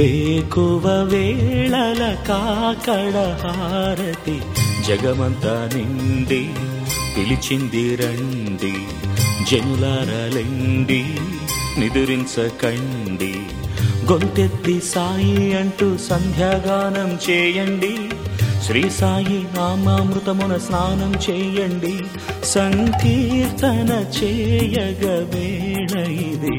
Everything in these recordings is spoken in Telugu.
వేకువ వేళల కాకడ హారతి జగమంతా నిండి పిలిచింది రండి జనులారలెండి నిదురించకండి గొంతెత్తి సాయి అంటూ సంధ్యాగానం చేయండి శ్రీ సాయి నామామృతమున స్నానం చేయండి సంకీర్తన చేయగ వేళ ఇది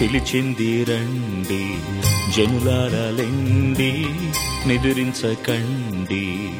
పిలిచింది రండి జనులారలెండి నిదురించకండి.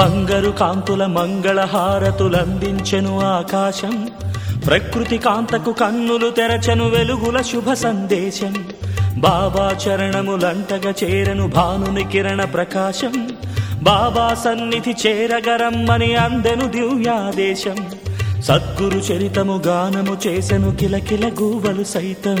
బంగారు కాంతుల మంగళ హారతులందించెను ఆకాశం. ప్రకృతి కాంతకు కన్నులు తెరచెను వెలుగుల శుభ సందేశం. బాబా చరణములంటగ చేరను భానుని కిరణ ప్రకాశం. బాబా సన్నిధి చేరగరమ్మని అందెను దివ్యాదేశం. సద్గురు చరితము గానము చేసెను కిలకిల గూవలు సైతం.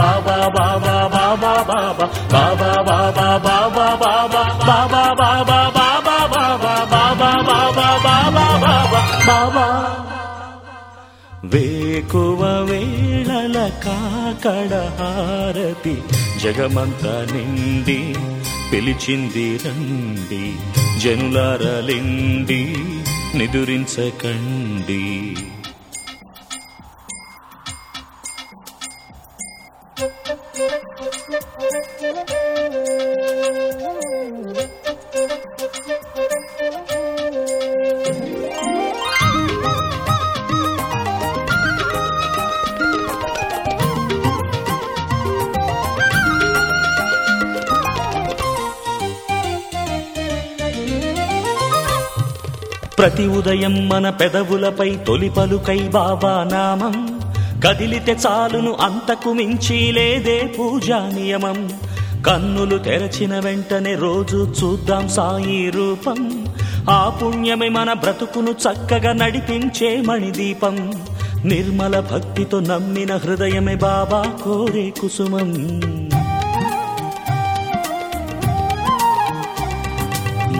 వేకువ వేళల కాకడ హారతి జగమంతా నిండి పిలిచింది రండి జనులారలిండి నిదురించకండి. ప్రతి ఉదయం మన పెదవులపై తొలి పలుకై బాబా నామం. కదిలితే చాలును అంతకు మించి లేదే పూజా నియమం. కన్నులు తెరచిన వెంటనే రోజు చూద్దాం సాయి రూపం. ఆ పుణ్యమే మన బ్రతుకును చక్కగా నడిపించే మణిదీపం. నిర్మల భక్తితో నమ్మిన హృదయమే బాబా కోరే కుసుమం.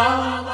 Allah